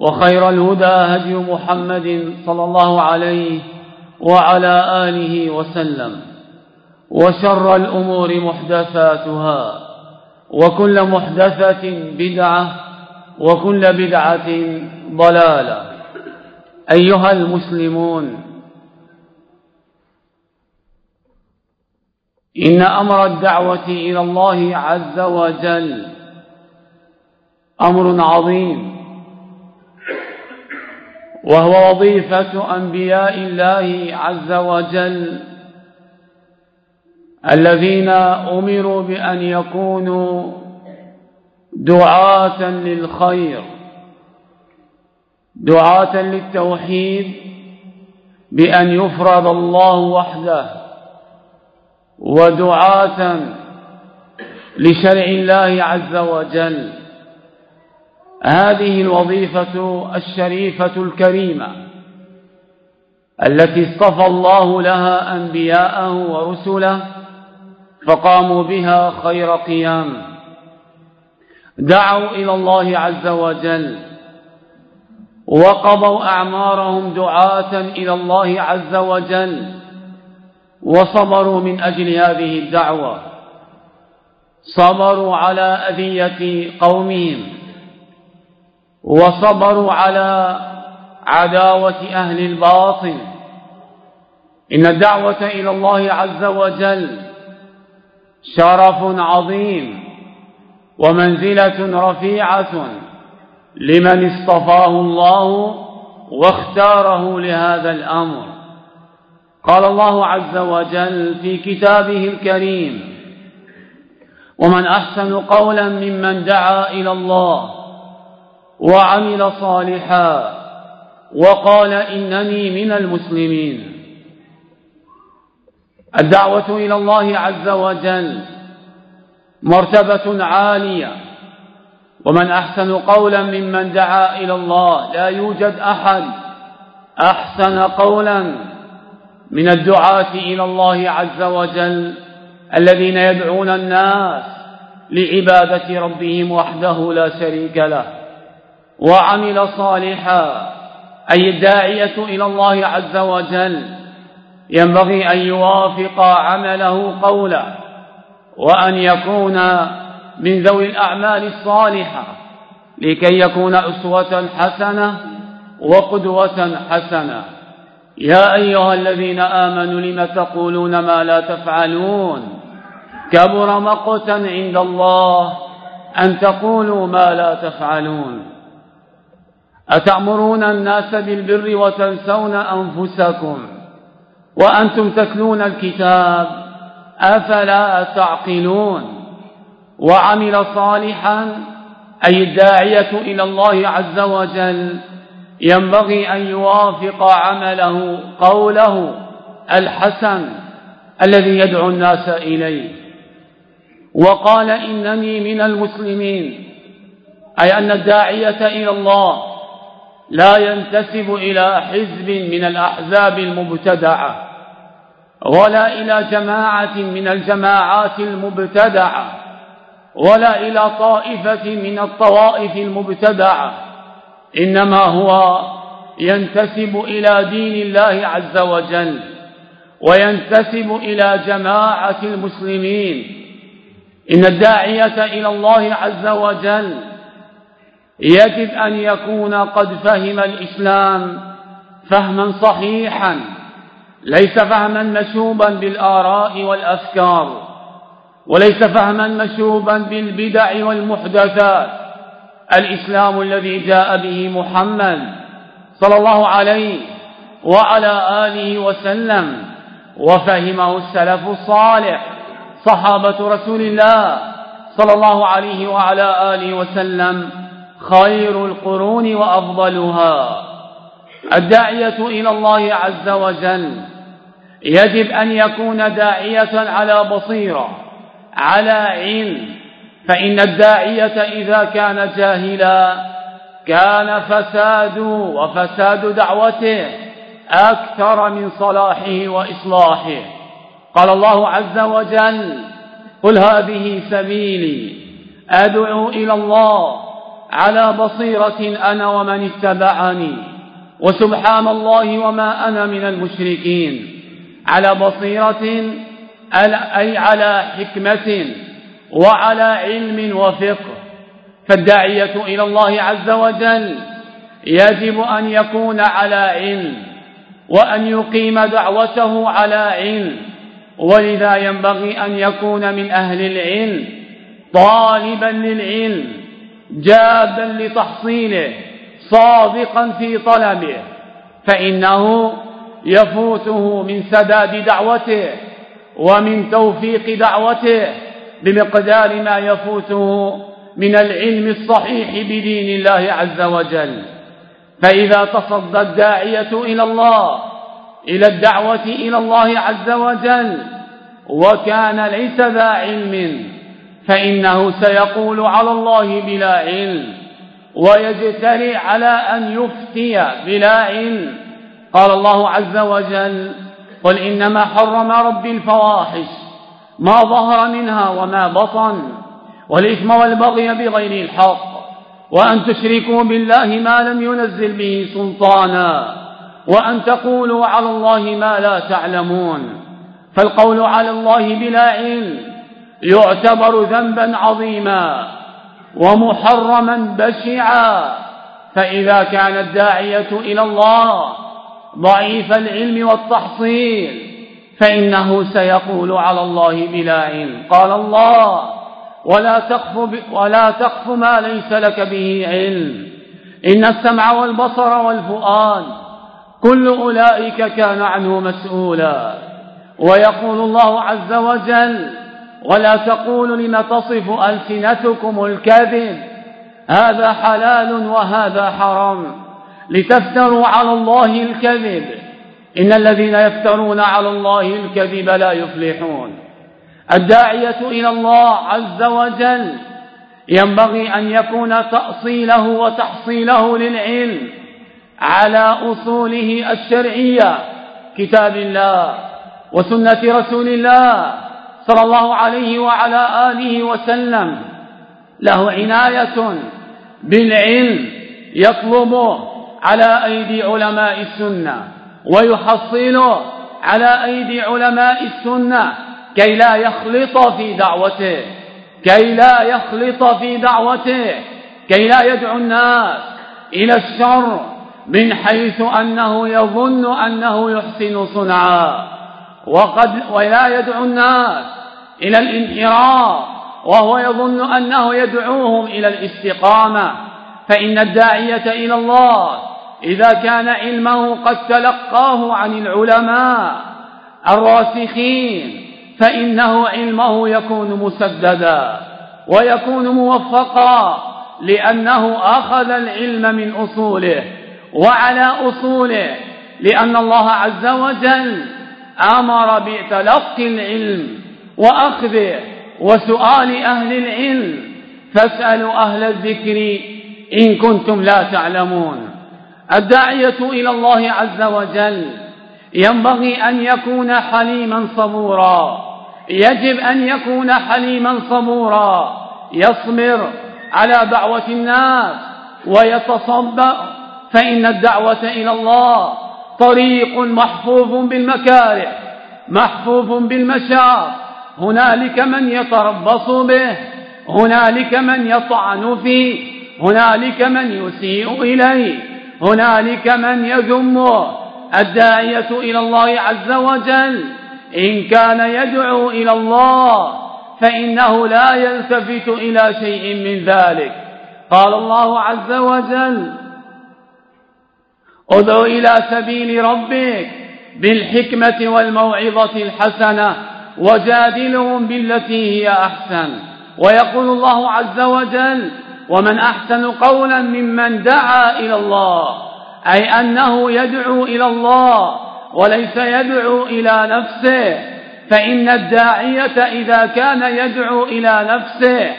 وخير الهدى هدي محمد صلى الله عليه وعلى آله وسلم وشر الأمور محدثاتها وكل محدثة بدعة وكل بدعة ضلالة. أيها المسلمون إن أمر الدعوة إلى الله عز وجل أمر عظيم. وهو وظيفة أنبياء الله عز وجل الذين أمروا بأن يكونوا دعاة للخير دعاة للتوحيد بأن يفرض الله وحده ودعاة لشرع الله عز وجل. هذه الوظيفة الشريفة الكريمة التي اصطفى الله لها أنبياءه ورسله فقاموا بها خير قيام. دعوا إلى الله عز وجل وقضوا أعمارهم دعاة إلى الله عز وجل وصبروا من أجل هذه الدعوة. صبروا على أذية قومهم. وصبروا على عداوة أهل الباطل. إن الدعوة إلى الله عز وجل شرف عظيم ومنزلة رفيعة لمن اصطفاه الله واختاره لهذا الأمر. قال الله عز وجل في كتابه الكريم ومن أحسن قولا ممن دعا إلى الله وعمل صالحا وقال إنني من المسلمين. الدعوة إلى الله عز وجل مرتبة عالية. ومن أحسن قولا ممن دعا إلى الله لا يوجد أحد أحسن قولا من الدعاة إلى الله عز وجل الذين يدعون الناس لعبادة ربهم وحده لا شريك له. وعمل صالحا أي الداعية إلى الله عز وجل. ينبغي أن يوافق عمله قوله وأن يكون من ذوي الأعمال الصالحة لكي يكون أسوة حسنة وقدوة حسنة. يا أيها الذين آمنوا لم تقولون ما لا تفعلون؟ كبر مقتا عند الله أن تقولوا ما لا تفعلون. أتأمرون الناس بالبر وتنسون أنفسكم وأنتم تتلون الكتاب أفلا تعقلون وعمل صالحا أي الداعية إلى الله عز وجل ينبغي أن يوافق عمله قوله الحسن الذي يدعو الناس إليه وقال إنني من المسلمين أي أن الداعية إلى الله لا ينتسب إلى حزب من الأحزاب المبتدعة ولا إلى جماعة من الجماعات المبتدعة ولا إلى طائفة من الطوائف المبتدعة إنما هو ينتسب إلى دين الله عز وجل وينتسب إلى جماعة المسلمين. إن الداعية إلى الله عز وجل يجب أن يكون قد فهم الإسلام فهما صحيحا ليس فهما مشوبا بالآراء والأفكار وليس فهما مشوبا بالبدع والمحدثات. الإسلام الذي جاء به محمد صلى الله عليه وعلى آله وسلم وفهمه السلف الصالح صحابة رسول الله صلى الله عليه وعلى آله وسلم. خير القرون وأفضلها. الداعية إلى الله عز وجل. يجب أن يكون داعية على بصيرة على علم. فإن الداعية إذا كان جاهلا كان فساد وفساد دعوته أكثر من صلاحه وإصلاحه. قال الله عز وجل قل هذه سبيلي أدعو إلى الله على بصيرة أنا ومن اتبعني وسبحان الله وما أنا من المشركين. على بصيرة أي على حكمة وعلى علم وفقه. فالداعية إلى الله عز وجل يجب أن يكون على علم وأن يقيم دعوته على علم. ولذا ينبغي أن يكون من أهل العلم طالبا للعلم. جادا لتحصيله صادقا في طلبه فإنه يفوته من سداد دعوته ومن توفيق دعوته بمقدار ما يفوته من العلم الصحيح بدين الله عز وجل. فإذا تصدى الداعية إلى الله إلى الدعوة إلى الله عز وجل وكان ليس ذا علم فإنه سيقول على الله بلا علم ويجترئ على أن يفتي بلا علم. قال الله عز وجل قل إنما حرم ربي الفواحش ما ظهر منها وما بطن والإثم والبغي بغير الحق وأن تشركوا بالله ما لم ينزل به سلطانا وأن تقولوا على الله ما لا تعلمون. فالقول على الله بلا علم يعتبر ذنبا عظيما ومحرما بشعا فإذا كان الداعية إلى الله ضعيف العلم والتحصيل فإنه سيقول على الله بلا علم. قال الله ولا تقف, ولا تقف ما ليس لك به علم. إن السمع والبصر والفؤاد كل أولئك كان عنه مسؤولا. ويقول الله عز وجل ولا تقولوا لم تصف ألسنتكم الكذب. هذا حلال وهذا حرام. لتفتروا على الله الكذب. إن الذين يفترون على الله الكذب لا يفلحون. الداعية إلى الله عز وجل. ينبغي أن يكون تأصيله وتحصيله للعلم على أصوله الشرعية. كتاب الله وسنة رسول الله. صلى الله عليه وعلى آله وسلم. له عناية بالعلم يطلبه على أيدي علماء السنة ويحصله على أيدي علماء السنة كي لا يخلط في دعوته كي لا يخلط في دعوته كي لا يدعو الناس إلى الشر من حيث أنه يظن أنه يحسن صنعا وقد ولا يدعو الناس إلى الانحراف وهو يظن أنه يدعوهم إلى الاستقامة. فإن الداعية إلى الله إذا كان علمه قد تلقاه عن العلماء الراسخين فإنه علمه يكون مسددا ويكون موفقا لأنه أخذ العلم من أصوله وعلى أصوله لأن الله عز وجل أمر بتلقي العلم. وأخذه وسؤال أهل العلم فاسألوا أهل الذكر إن كنتم لا تعلمون. الداعية إلى الله عز وجل ينبغي أن يكون حليما صبورا. يجب أن يكون حليما صبورا. يصبر على دعوة الناس ويتصبر فإن الدعوة إلى الله طريق محفوظ بالمكاره محفوظ بالمشاق. هنالك من يتربص به هنالك من يطعن فيه هنالك من يسيء إليه هنالك من يذمه الداعية إلى الله عز وجل إن كان يدعو إلى الله فإنه لا يلتفت إلى شيء من ذلك. قال الله عز وجل ادع إلى سبيل ربك بالحكمة والموعظة الحسنة وجادلهم بالتي هي أحسن. ويقول الله عز وجل ومن أحسن قولا ممن دعا إلى الله أي أنه يدعو إلى الله وليس يدعو إلى نفسه فإن الداعية إذا كان يدعو إلى نفسه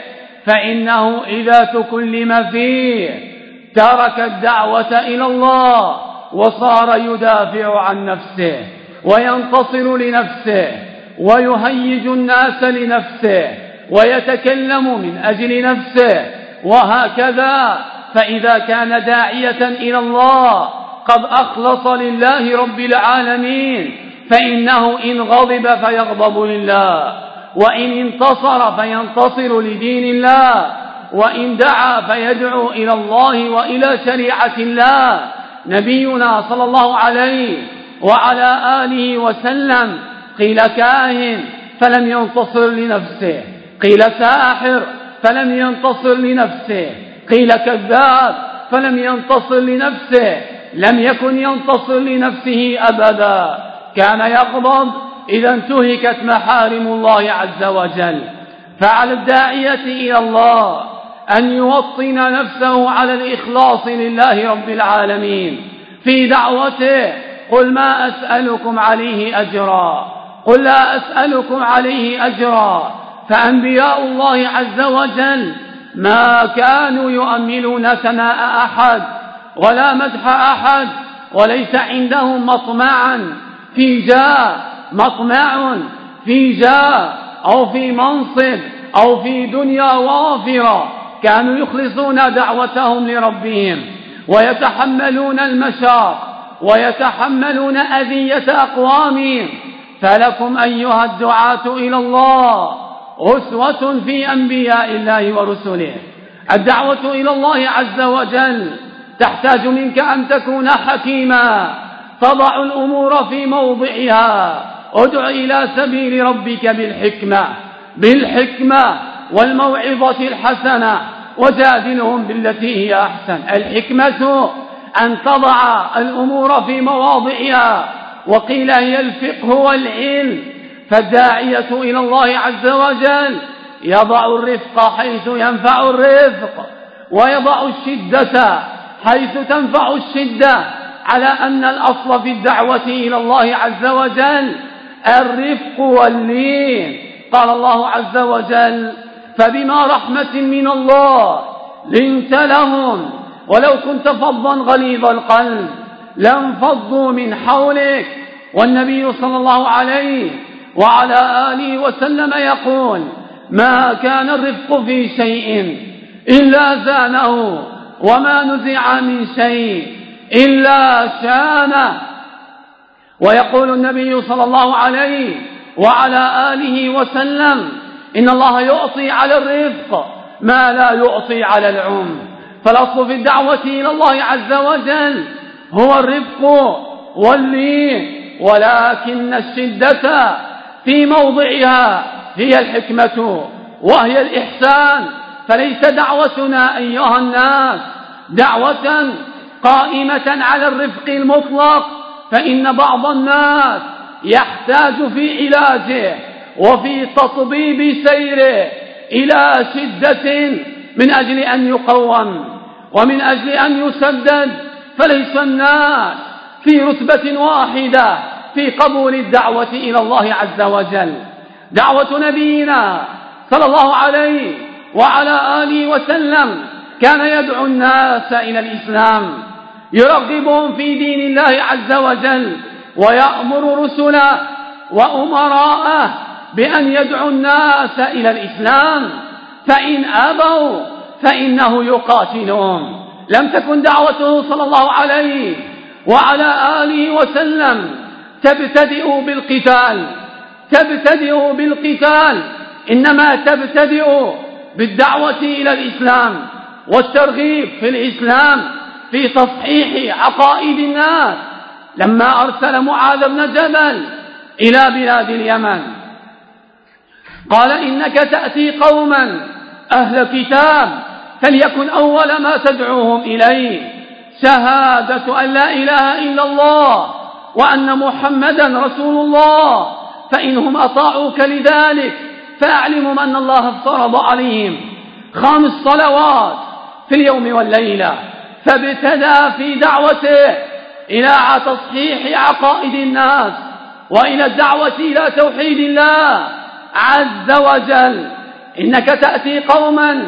فإنه إذا تكلم فيه ترك الدعوة إلى الله وصار يدافع عن نفسه وينتصر لنفسه. ويهيج الناس لنفسه ويتكلم من أجل نفسه وهكذا فإذا كان داعية إلى الله قد أخلص لله رب العالمين فإنه إن غضب فيغضب لله وإن انتصر فينتصر لدين الله وإن دعا فيدعو إلى الله وإلى شريعة الله. نبينا صلى الله عليه وعلى آله وسلم قيل كاهن فلم ينتصر لنفسه. قيل ساحر فلم ينتصر لنفسه. قيل كذاب فلم ينتصر لنفسه. لم يكن ينتصر لنفسه أبدا. كان يغضب إذا انتهكت محارم الله عز وجل. فعلى الداعية إلى الله أن يوطن نفسه على الإخلاص لله رب العالمين. في دعوته قل ما أسألكم عليه أجرا. قل لا أسألكم عليه أجرا فأنبياء الله عز وجل ما كانوا يؤملون ثناء أحد ولا مدح أحد وليس عندهم مطمعا في جاه مطمع في جاه أو في منصب أو في دنيا وافرة. كانوا يخلصون دعوتهم لربهم ويتحملون المشاق ويتحملون أذية أقوامهم. فلكم أيها الدعاة إلى الله أسوة في أنبياء الله ورسله. الدعوة إلى الله عز وجل تحتاج منك أن تكون حكيما. تضع الأمور في موضعها. ادع إلى سبيل ربك بالحكمة. بالحكمة والموعظة الحسنة. وجادلهم بالتي هي أحسن. الحكمة أن تضع الأمور في مواضعها. وقيل هي الفقه والعلم فالداعية إلى الله عز وجل يضع الرفق حيث ينفع الرفق ويضع الشدة حيث تنفع الشدة على أن الأصل في الدعوة إلى الله عز وجل الرفق واللين. قال الله عز وجل فبما رحمة من الله لنت لهم ولو كنت فظا غليظ القلب لانفضوا من حولك. والنبي صلى الله عليه وعلى آله وسلم يقول ما كان الرفق في شيء إلا زانه وما نزع من شيء إلا شانه. ويقول النبي صلى الله عليه وعلى آله وسلم إن الله يعطي على الرفق ما لا يعطي على العم. فالأصل في الدعوة إلى الله عز وجل هو الرفق واللين ولكن الشدة في موضعها هي الحكمة وهي الإحسان. فليس دعوتنا أيها الناس دعوة قائمة على الرفق المطلق فإن بعض الناس يحتاج في علاجه وفي تطبيب سيره إلى شدة من أجل أن يقوم ومن أجل أن يسدد فليس الناس في رتبة واحدة في قبول الدعوة إلى الله عز وجل. دعوة نبينا صلى الله عليه وعلى آله وسلم كان يدعو الناس إلى الإسلام يرغبهم في دين الله عز وجل ويأمر رسله وأمراءه بأن يدعوا الناس إلى الإسلام فإن أبوا فإنه يقاتلهم. لم تكن دعوته صلى الله عليه وعلى آله وسلم. تبتدئ بالقتال تبتدئ بالقتال. إنما تبتدئ بالدعوة إلى الإسلام والترغيب في الإسلام في تصحيح عقائد الناس. لما أرسل معاذ بن جبل إلى بلاد اليمن قال إنك تأتي قوما أهل كتاب فليكن أول ما تدعوهم إليه. شهادة أن لا إله إلا الله وأن محمدا رسول الله. فإنهم أطاعوك لذلك فأعلمهم أن الله افترض عليهم خمس صلوات في اليوم والليلة. فابتدى في دعوته إلى تصحيح عقائد الناس وإلى الدعوة إلى توحيد الله عز وجل. إنك تأتي قوما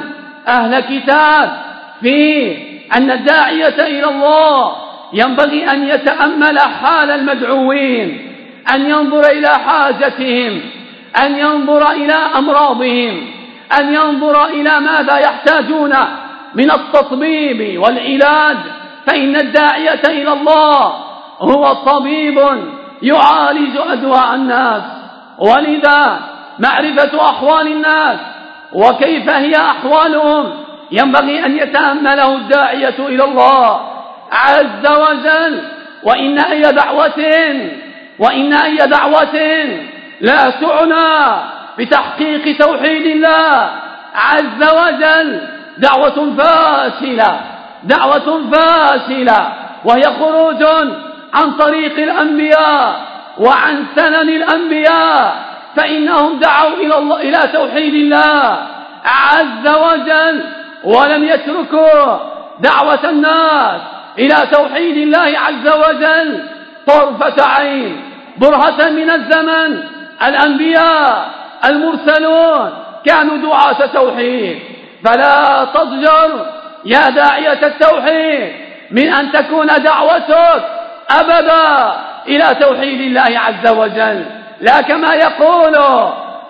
أهل كتاب في أن الداعية إلى الله ينبغي أن يتأمل حال المدعوين أن ينظر إلى حاجتهم أن ينظر إلى أمراضهم أن ينظر إلى ماذا يحتاجون من التطبيب والعلاج فإن الداعية إلى الله هو طبيب يعالج أدواء الناس. ولذا معرفة أحوال الناس وكيف هي أحوالهم؟ ينبغي أن يتأمله الداعية إلى الله عز وجل. وإن أي دعوة وإن أي دعوة لا تعنى بتحقيق توحيد الله عز وجل. دعوة فاشلة دعوة فاشلة. وهي خروج عن طريق الأنبياء وعن سنن الأنبياء. فإنهم دعوا إلى, الله إلى توحيد الله عز وجل ولم يتركوا دعوة الناس إلى توحيد الله عز وجل. طرفة عين برهة من الزمن الأنبياء المرسلون كانوا دعاة توحيد. فلا تضجر يا داعية التوحيد من أن تكون دعوتك أبدا إلى توحيد الله عز وجل. لا كما يقول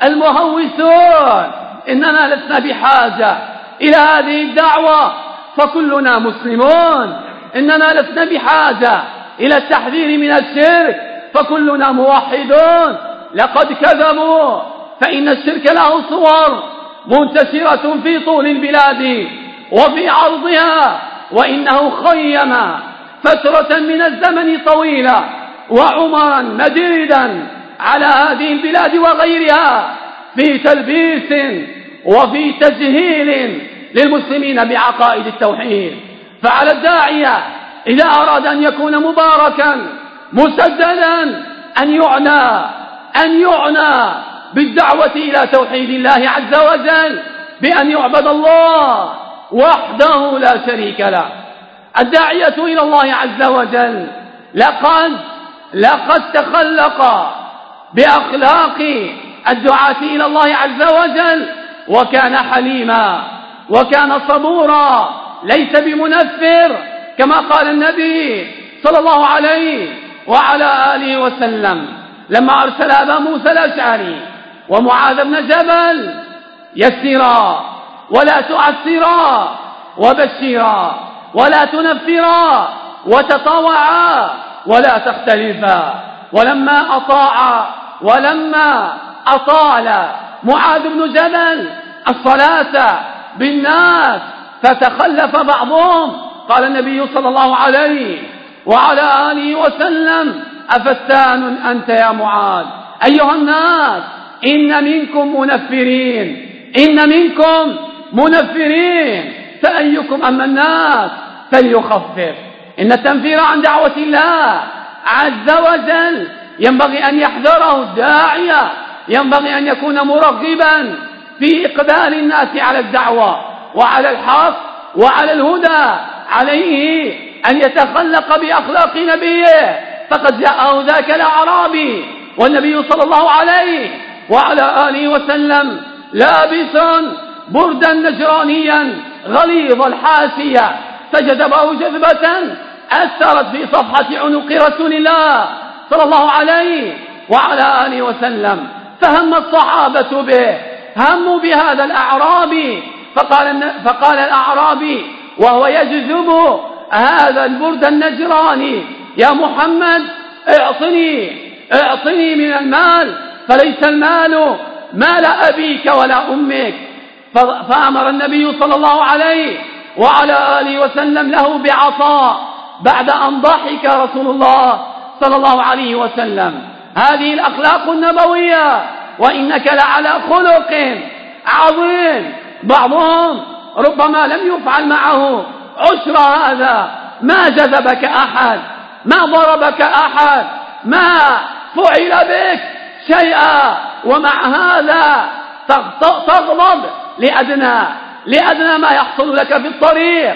المهوسون إننا لسنا بحاجة إلى هذه الدعوة فكلنا مسلمون. إننا لسنا بحاجة إلى التحذير من الشرك فكلنا موحدون. لقد كذبوا فإن الشرك له صور منتشرة في طول البلاد وفي عرضها وإنه خيم فترة من الزمن طويلة وعمرا مديدا على هذه البلاد وغيرها في تلبيس وفي تجهيل للمسلمين بعقائد التوحيد. فعلى الداعية إذا أراد أن يكون مباركا مسددا أن يعنى أن يعنى بالدعوة إلى توحيد الله عز وجل بأن يعبد الله وحده لا شريك له. الداعية إلى الله عز وجل لقد لقد تخلق بأخلاق الدعاة إلى الله عز وجل. وكان حليما وكان صبورا ليس بمنفر كما قال النبي صلى الله عليه وعلى آله وسلم. لما أرسل أبا موسى الأشعري ومعاذ بن جبل يسرا ولا تعسرا وبشرا ولا تنفرا وتطوعا ولا تختلفا. ولما أطاع ولما أطال معاذ بن جبل الصلاة بالناس فتخلف بعضهم. قال النبي صلى الله عليه وعلى آله وسلم أفتان أنت يا معاذ؟ أيها الناس إن منكم منفرين. إن منكم منفرين. فأيكم أما الناس فليخفف. إن التنفير عن دعوة الله عز وجل ينبغي أن يحذره الداعية ينبغي أن يكون مرغبا في إقبال الناس على الدعوة وعلى الحق وعلى الهدى. عليه أن يتخلق بأخلاق نبيه. فقد جاءه ذاك الأعرابي والنبي صلى الله عليه وعلى آله وسلم لابس بردا نجرانيا غليظ الحاسية فجذبه جذبة أثرت في صفحة عنق رسول الله. صلى الله عليه وعلى آله وسلم. فهم الصحابة به هموا بهذا الأعرابي فقال, فقال الأعرابي وهو يجذب هذا البرد النجراني. يا محمد اعطني اعطني من المال فليس المال مال أبيك ولا أمك. فأمر النبي صلى الله عليه وعلى آله وسلم له بعطاء. بعد أن ضحك رسول الله صلى الله عليه وسلم. هذه الأخلاق النبوية. وإنك لعلى خلق عظيم. بعضهم ربما لم يفعل معه. عشر هذا. ما جذبك أحد. ما ضربك أحد. ما فعل بك شيئا. ومع هذا تغضب لأدنى. لأدنى ما يحصل لك في الطريق.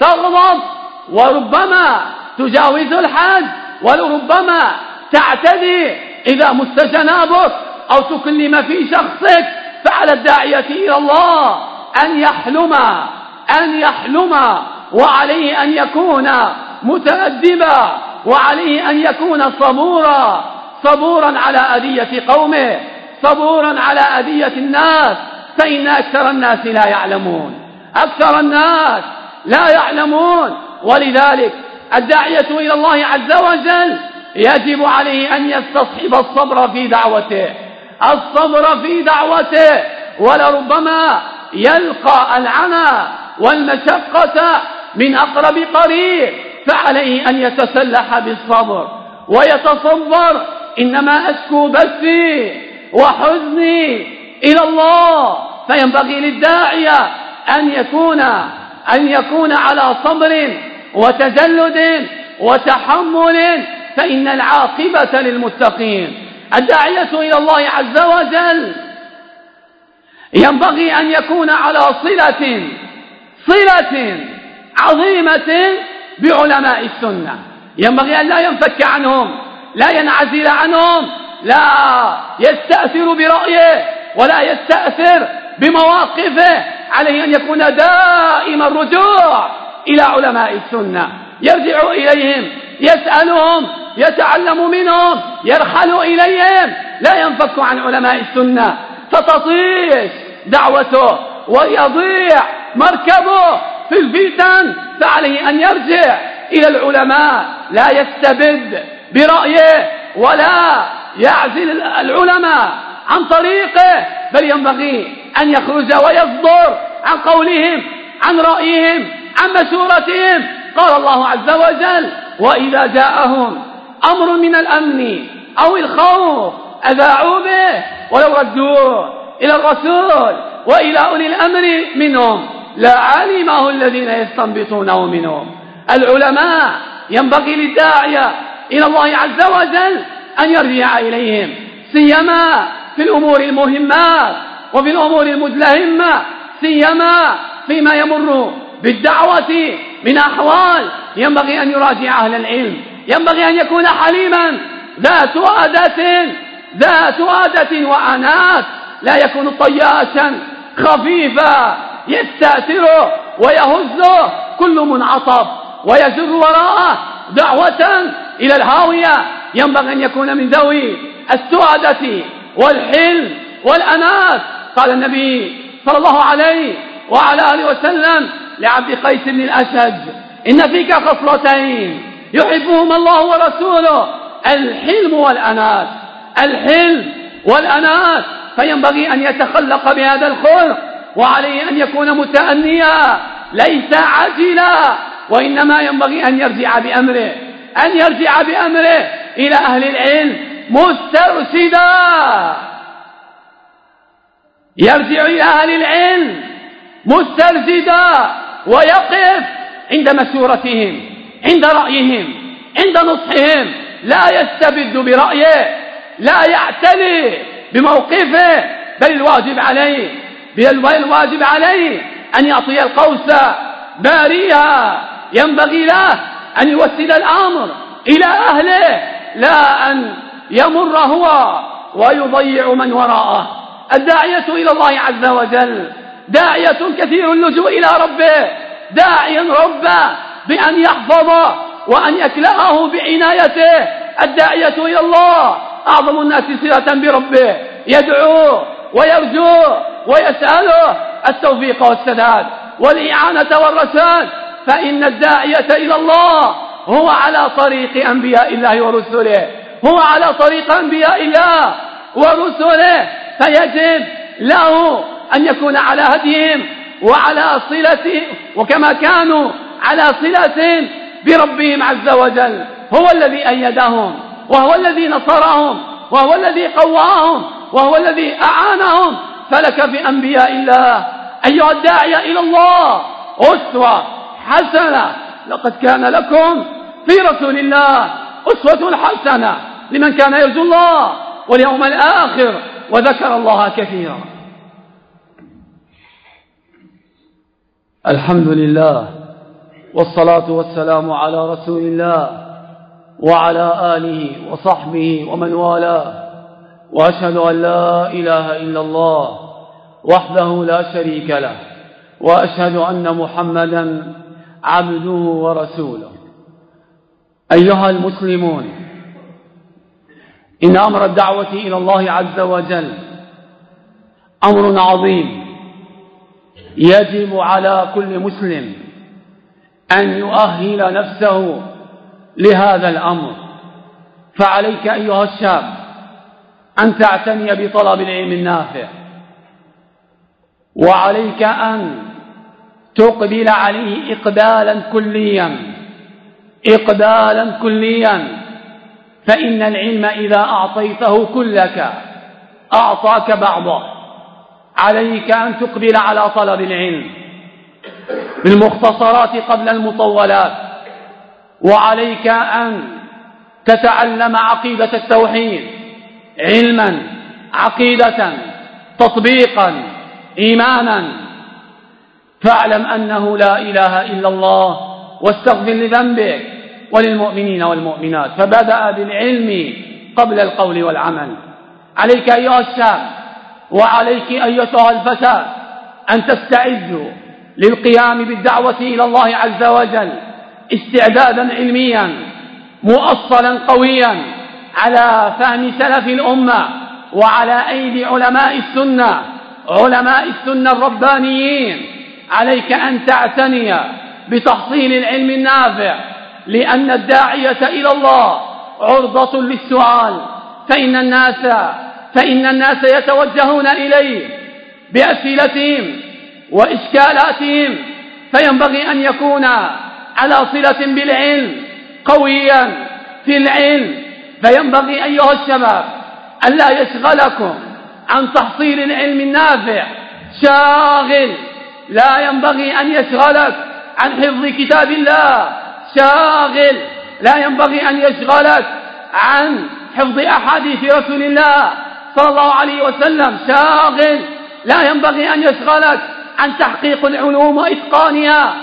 تغضب. وربما تجاوز الحد ولربما تعتدي إذا مست جنابك أو تكلم في شخصك فعلى الداعية إلى الله أن يحلم أن يحلم وعليه أن يكون متأدبا وعليه أن يكون صبورا صبورا على أذية قومه صبورا على أذية الناس فإن أكثر الناس لا يعلمون أكثر الناس لا يعلمون ولذلك الداعية إلى الله عز وجل يجب عليه أن يستصحب الصبر في دعوته. الصبر في دعوته ولربما يلقى العنى والمشقة من أقرب قريب فعليه أن يتسلح بالصبر ويتصبر. إنما أشكو بثي وحزني إلى الله. فينبغي للداعية أن يكون أن يكون على صبر وتجلد وتحمل فإن العاقبة للمتقين. الداعية إلى الله عز وجل ينبغي أن يكون على صلة صلة عظيمة بعلماء السنة. ينبغي أن لا ينفك عنهم لا ينعزل عنهم لا يستأثر برأيه ولا يستأثر بمواقفه. عليه أن يكون دائما الرجوع. إلى علماء السنة. يرجع إليهم يسألهم يتعلم منهم يرحل إليهم. لا ينفك عن علماء السنة. فتطيش دعوته ويضيع مركبه في الفتن فعليه أن يرجع إلى العلماء. لا يستبد برأيه ولا يعزل العلماء عن طريقه بل ينبغي أن يخرج ويصدر عن قولهم عن رأيهم. عن مشورتهم قال الله عز وجل وإذا جاءهم أمر من الأمن أو الخوف أذاعوا به ولو ردوه إلى الرسول وإلى أولي الأمر منهم. لعلمه الذين يستنبطونه منهم. العلماء ينبغي للداعية إلى الله عز وجل أن يرجع إليهم سيما في الأمور المهمات وفي الأمور المدلهمة سيما فيما يمر بالدعوة من أحوال ينبغي أن يراجع أهل العلم. ينبغي أن يكون حليما. ذات أداة ذات أداة وأنات لا يكون طياشا خفيفا. يستأثر ويهز. كل منعطف ويجر وراءه. دعوة إلى الهاوية. ينبغي أن يكون من ذوي السعادة والحلم والأناس. قال النبي صلى الله عليه وعلى آله وسلم لعبد قيس بن الأشج إن فيك خصلتين يحبهما الله ورسوله. الحلم والأناس. الحلم والأناس. فينبغي أن يتخلق بهذا الخلق. وعليه أن يكون متأنيا. ليس عجلا وإنما ينبغي أن يرجع بأمره. أن يرجع بأمره. إلى أهل العلم. مسترشدا. يرجع إلى أهل العلم. مسترشدا. ويقف عند مشورتهم عند رأيهم عند نصحهم. لا يستبد برأيه لا يعتلي بموقفه بل الواجب عليه بل الواجب عليه أن يعطي القوس باريها ينبغي له أن يوسد الأمر إلى أهله لا أن يمر هو ويضيع من وراءه. الداعية إلى الله عز وجل داعية كثير اللجوء إلى ربه. داعيا ربه بأن يحفظ وأن يكلأه بعنايته. الداعية إلى الله. أعظم الناس صلة بربه. يدعوه ويرجوه ويسأله التوفيق والسداد والإعانة والرشاد. فإن الداعية إلى الله هو على طريق أنبياء الله ورسله. هو على طريق أنبياء الله ورسله. فيجب له أن يكون على هديهم وعلى صلة وكما كانوا على صلة بربهم عز وجل. هو الذي أيدهم وهو الذي نصرهم وهو الذي قواهم وهو الذي أعانهم. فلك في أنبياء الله. أيها الداعية إلى الله أسوة حسنة. لقد كان لكم في رسول الله أسوة حسنة لمن كان يرجو الله واليوم الآخر وذكر الله كثيرا. الحمد لله والصلاة والسلام على رسول الله وعلى آله وصحبه ومن والاه وأشهد أن لا إله إلا الله وحده لا شريك له وأشهد أن محمدا عبده ورسوله. أيها المسلمون إن أمر الدعوة إلى الله عز وجل أمر عظيم. يجب على كل مسلم أن يؤهل نفسه لهذا الأمر. فعليك أيها الشاب أن تعتني بطلب العلم النافع وعليك أن تقبل عليه إقبالا كليا إقبالا كليا. فإن العلم إذا أعطيته كلك أعطاك بعضه. عليك أن تقبل على طلب العلم بالمختصرات قبل المطولات وعليك أن تتعلم عقيدة التوحيد علما عقيدة تطبيقا إيمانا. فاعلم أنه لا إله إلا الله واستغفر لذنبك وللمؤمنين والمؤمنات. فبدأ بالعلم قبل القول والعمل. عليك أيها الشاب وعليك أيتها الفتاة أن تستعدوا للقيام بالدعوة إلى الله عز وجل استعدادا علميا مؤصلا قويا على فهم سلف الأمة وعلى أيدي علماء السنة علماء السنة الربانيين. عليك أن تعتني بتحصيل العلم النافع لأن الداعية إلى الله عرضة للسؤال فإن الناس فإن الناس يتوجهون إليه بأسئلتهم وإشكالاتهم فينبغي أن يكون على صلة بالعلم قويا في العلم. فينبغي أيها الشباب أن لا يشغلكم عن تحصيل العلم النافع شاغل. لا ينبغي أن يشغلك عن حفظ كتاب الله شاغل. لا ينبغي أن يشغلك عن حفظ أحاديث رسول الله صلى الله عليه وسلم شاغل. لا ينبغي أن يشغلك عن تحقيق العلوم وإتقانها.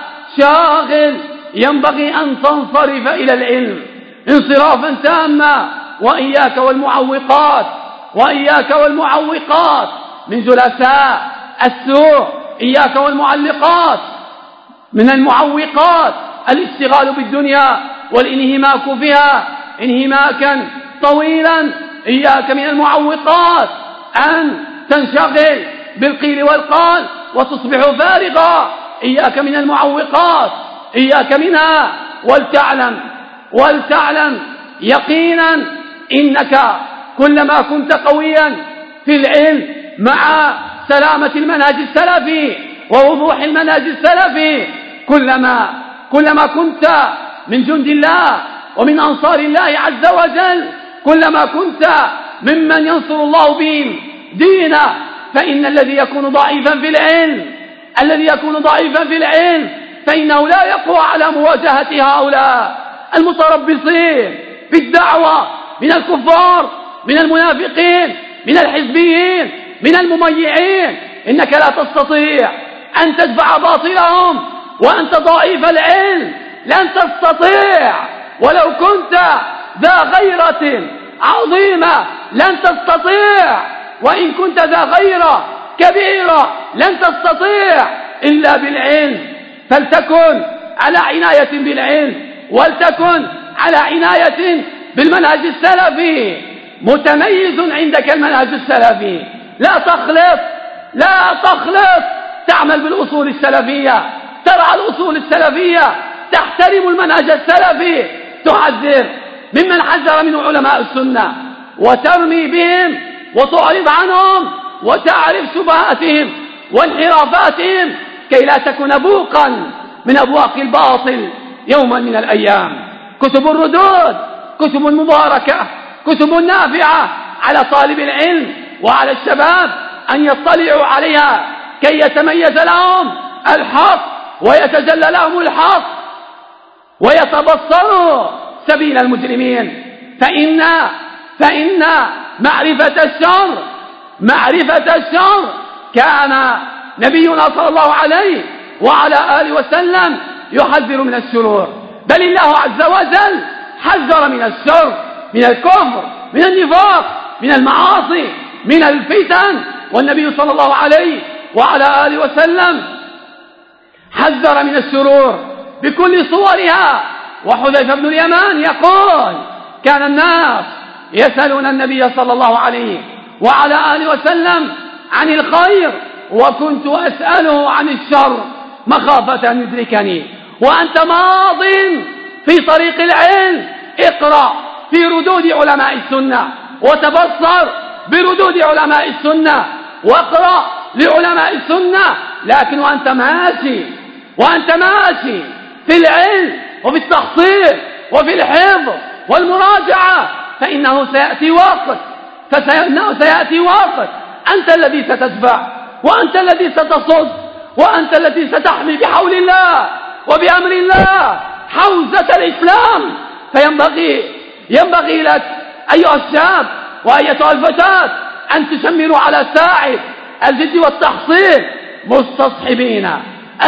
شاغل. ينبغي أن تنصرف إلى العلم. انصرافا تاما وإياك والمعوقات. وإياك والمعوقات. من جلساء السوء. إياك والمعلقات. من المعوقات. الاشتغال بالدنيا. والانهماك بها انهماكا طويلا. إياك من المعوقات أن تنشغل بالقيل والقال وتصبح فارغا. إياك من المعوقات إياك منها. ولتعلم ولتعلم يقينا إنك كلما كنت قويا في العلم مع سلامة المنهج السلفي ووضوح المنهج السلفي كلما كلما كنت من جند الله ومن أنصار الله عز وجل كلما كنت ممن ينصر الله بهم دينه فإن الذي يكون ضعيفا في العلم الذي يكون ضعيفا في العلم فإنه لا يقوى على مواجهة هؤلاء المتربصين بالدعوة من الكفار من المنافقين من الحزبيين من المميعين. إنك لا تستطيع أن تدفع باطلهم وأنت ضعيف العلم لن تستطيع. ولو كنت ذا غيرة عظيمة لن تستطيع وإن كنت ذا غيرة كبيرة لن تستطيع إلا بالعلم. فلتكن على عناية بالعلم ولتكن على عناية بالمنهج السلفي. متميز عندك المنهج السلفي. لا تخلط لا تخلط تعمل بالأصول السلفية. ترعى الأصول السلفية. تحترم المنهج السلفي. تحذر ممن حذر منه علماء السنة وترمي بهم وتعرض عنهم وتعرف شبهاتهم وانحرافاتهم كي لا تكون بوقا من أبواق الباطل يوما من الأيام. كتب الردود كتب مباركة كتب نافعة على طالب العلم وعلى الشباب أن يطلعوا عليها كي يتميز لهم الحق ويتجلى لهم الحق ويتبصروا سبيل المجرمين. فإن فإن معرفة الشر معرفة الشر كان نبينا صلى الله عليه وعلى آله وسلم يحذر من الشرور. بل الله عز وجل حذر من الشر من الكفر من النفاق من المعاصي من الفتن. والنبي صلى الله عليه وعلى آله وسلم حذر من الشرور بكل صورها. وحذيفة بن اليمان يقول كان الناس يسألون النبي صلى الله عليه وعلى آله وسلم عن الخير وكنت أسأله عن الشر مخافة أن يدركني. وأنت ماض في طريق العلم اقرأ في ردود علماء السنة وتبصر بردود علماء السنة واقرأ لعلماء السنة لكن وأنت ماشي وأنت ماشي في العلم وفي التخطيط وفي الحفظ والمراجعة. فإنه سيأتي وقت فإنه سيأتي وقت أنت الذي ستدفع وأنت الذي ستصد وأنت الذي ستحمي بحول الله وبأمر الله حوزة الإسلام. فينبغي ينبغي لك أيها الشاب وأيتها الفتاة أن تشمروا على ساعد الجد والتحصيل مستصحبين.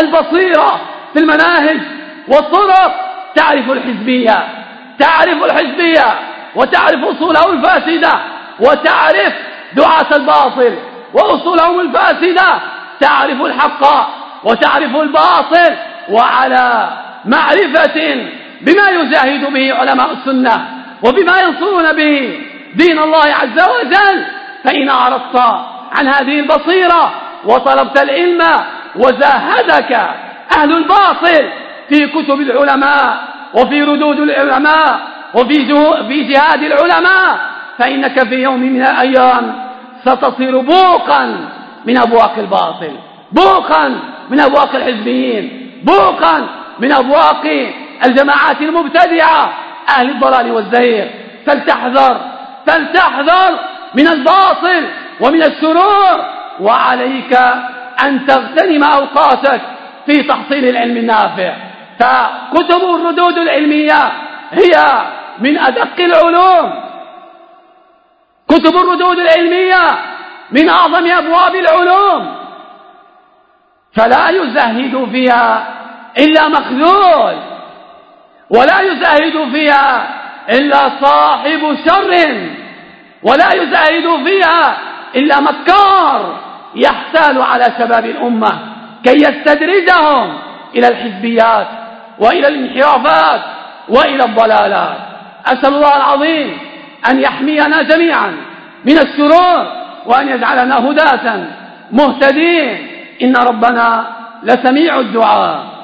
البصيرة في المناهج والطرق تعرف الحزبية تعرف الحزبية وتعرف أصوله الفاسدة وتعرف دعاة الباطل وأصولهم الفاسدة تعرف الحق وتعرف الباطل وعلى معرفة بما يجاهد به علماء السنة وبما ينصرون به دين الله عز وجل فإن أعرضت عن هذه البصيرة وطلبت العلم وزاهدك أهل الباطل في كتب العلماء وفي ردود العلماء وفي في جهاد العلماء. فإنك في يوم من الأيام ستصير بوقا من أبواق الباطل بوقا من أبواق الحزبيين بوقا من أبواق الجماعات المبتدعة. أهل الضلال والزيغ فلتحذر فلتحذر من الباطل ومن الشرور وعليك أن تغتنم أوقاتك في تحصيل العلم النافع. فكتب الردود العلمية هي من أدق العلوم. كتب الردود العلمية من أعظم أبواب العلوم. فلا يزهد فيها إلا مخذول ولا يزهد فيها إلا صاحب شر ولا يزهد فيها إلا مكار يحتال على شباب الأمة كي يستدرجهم إلى الحزبيات. وإلى الانحرافات وإلى الضلالات. أسأل الله العظيم أن يحمينا جميعا من الشرور وأن يجعلنا هداة مهتدين. إن ربنا لسميع الدعاء.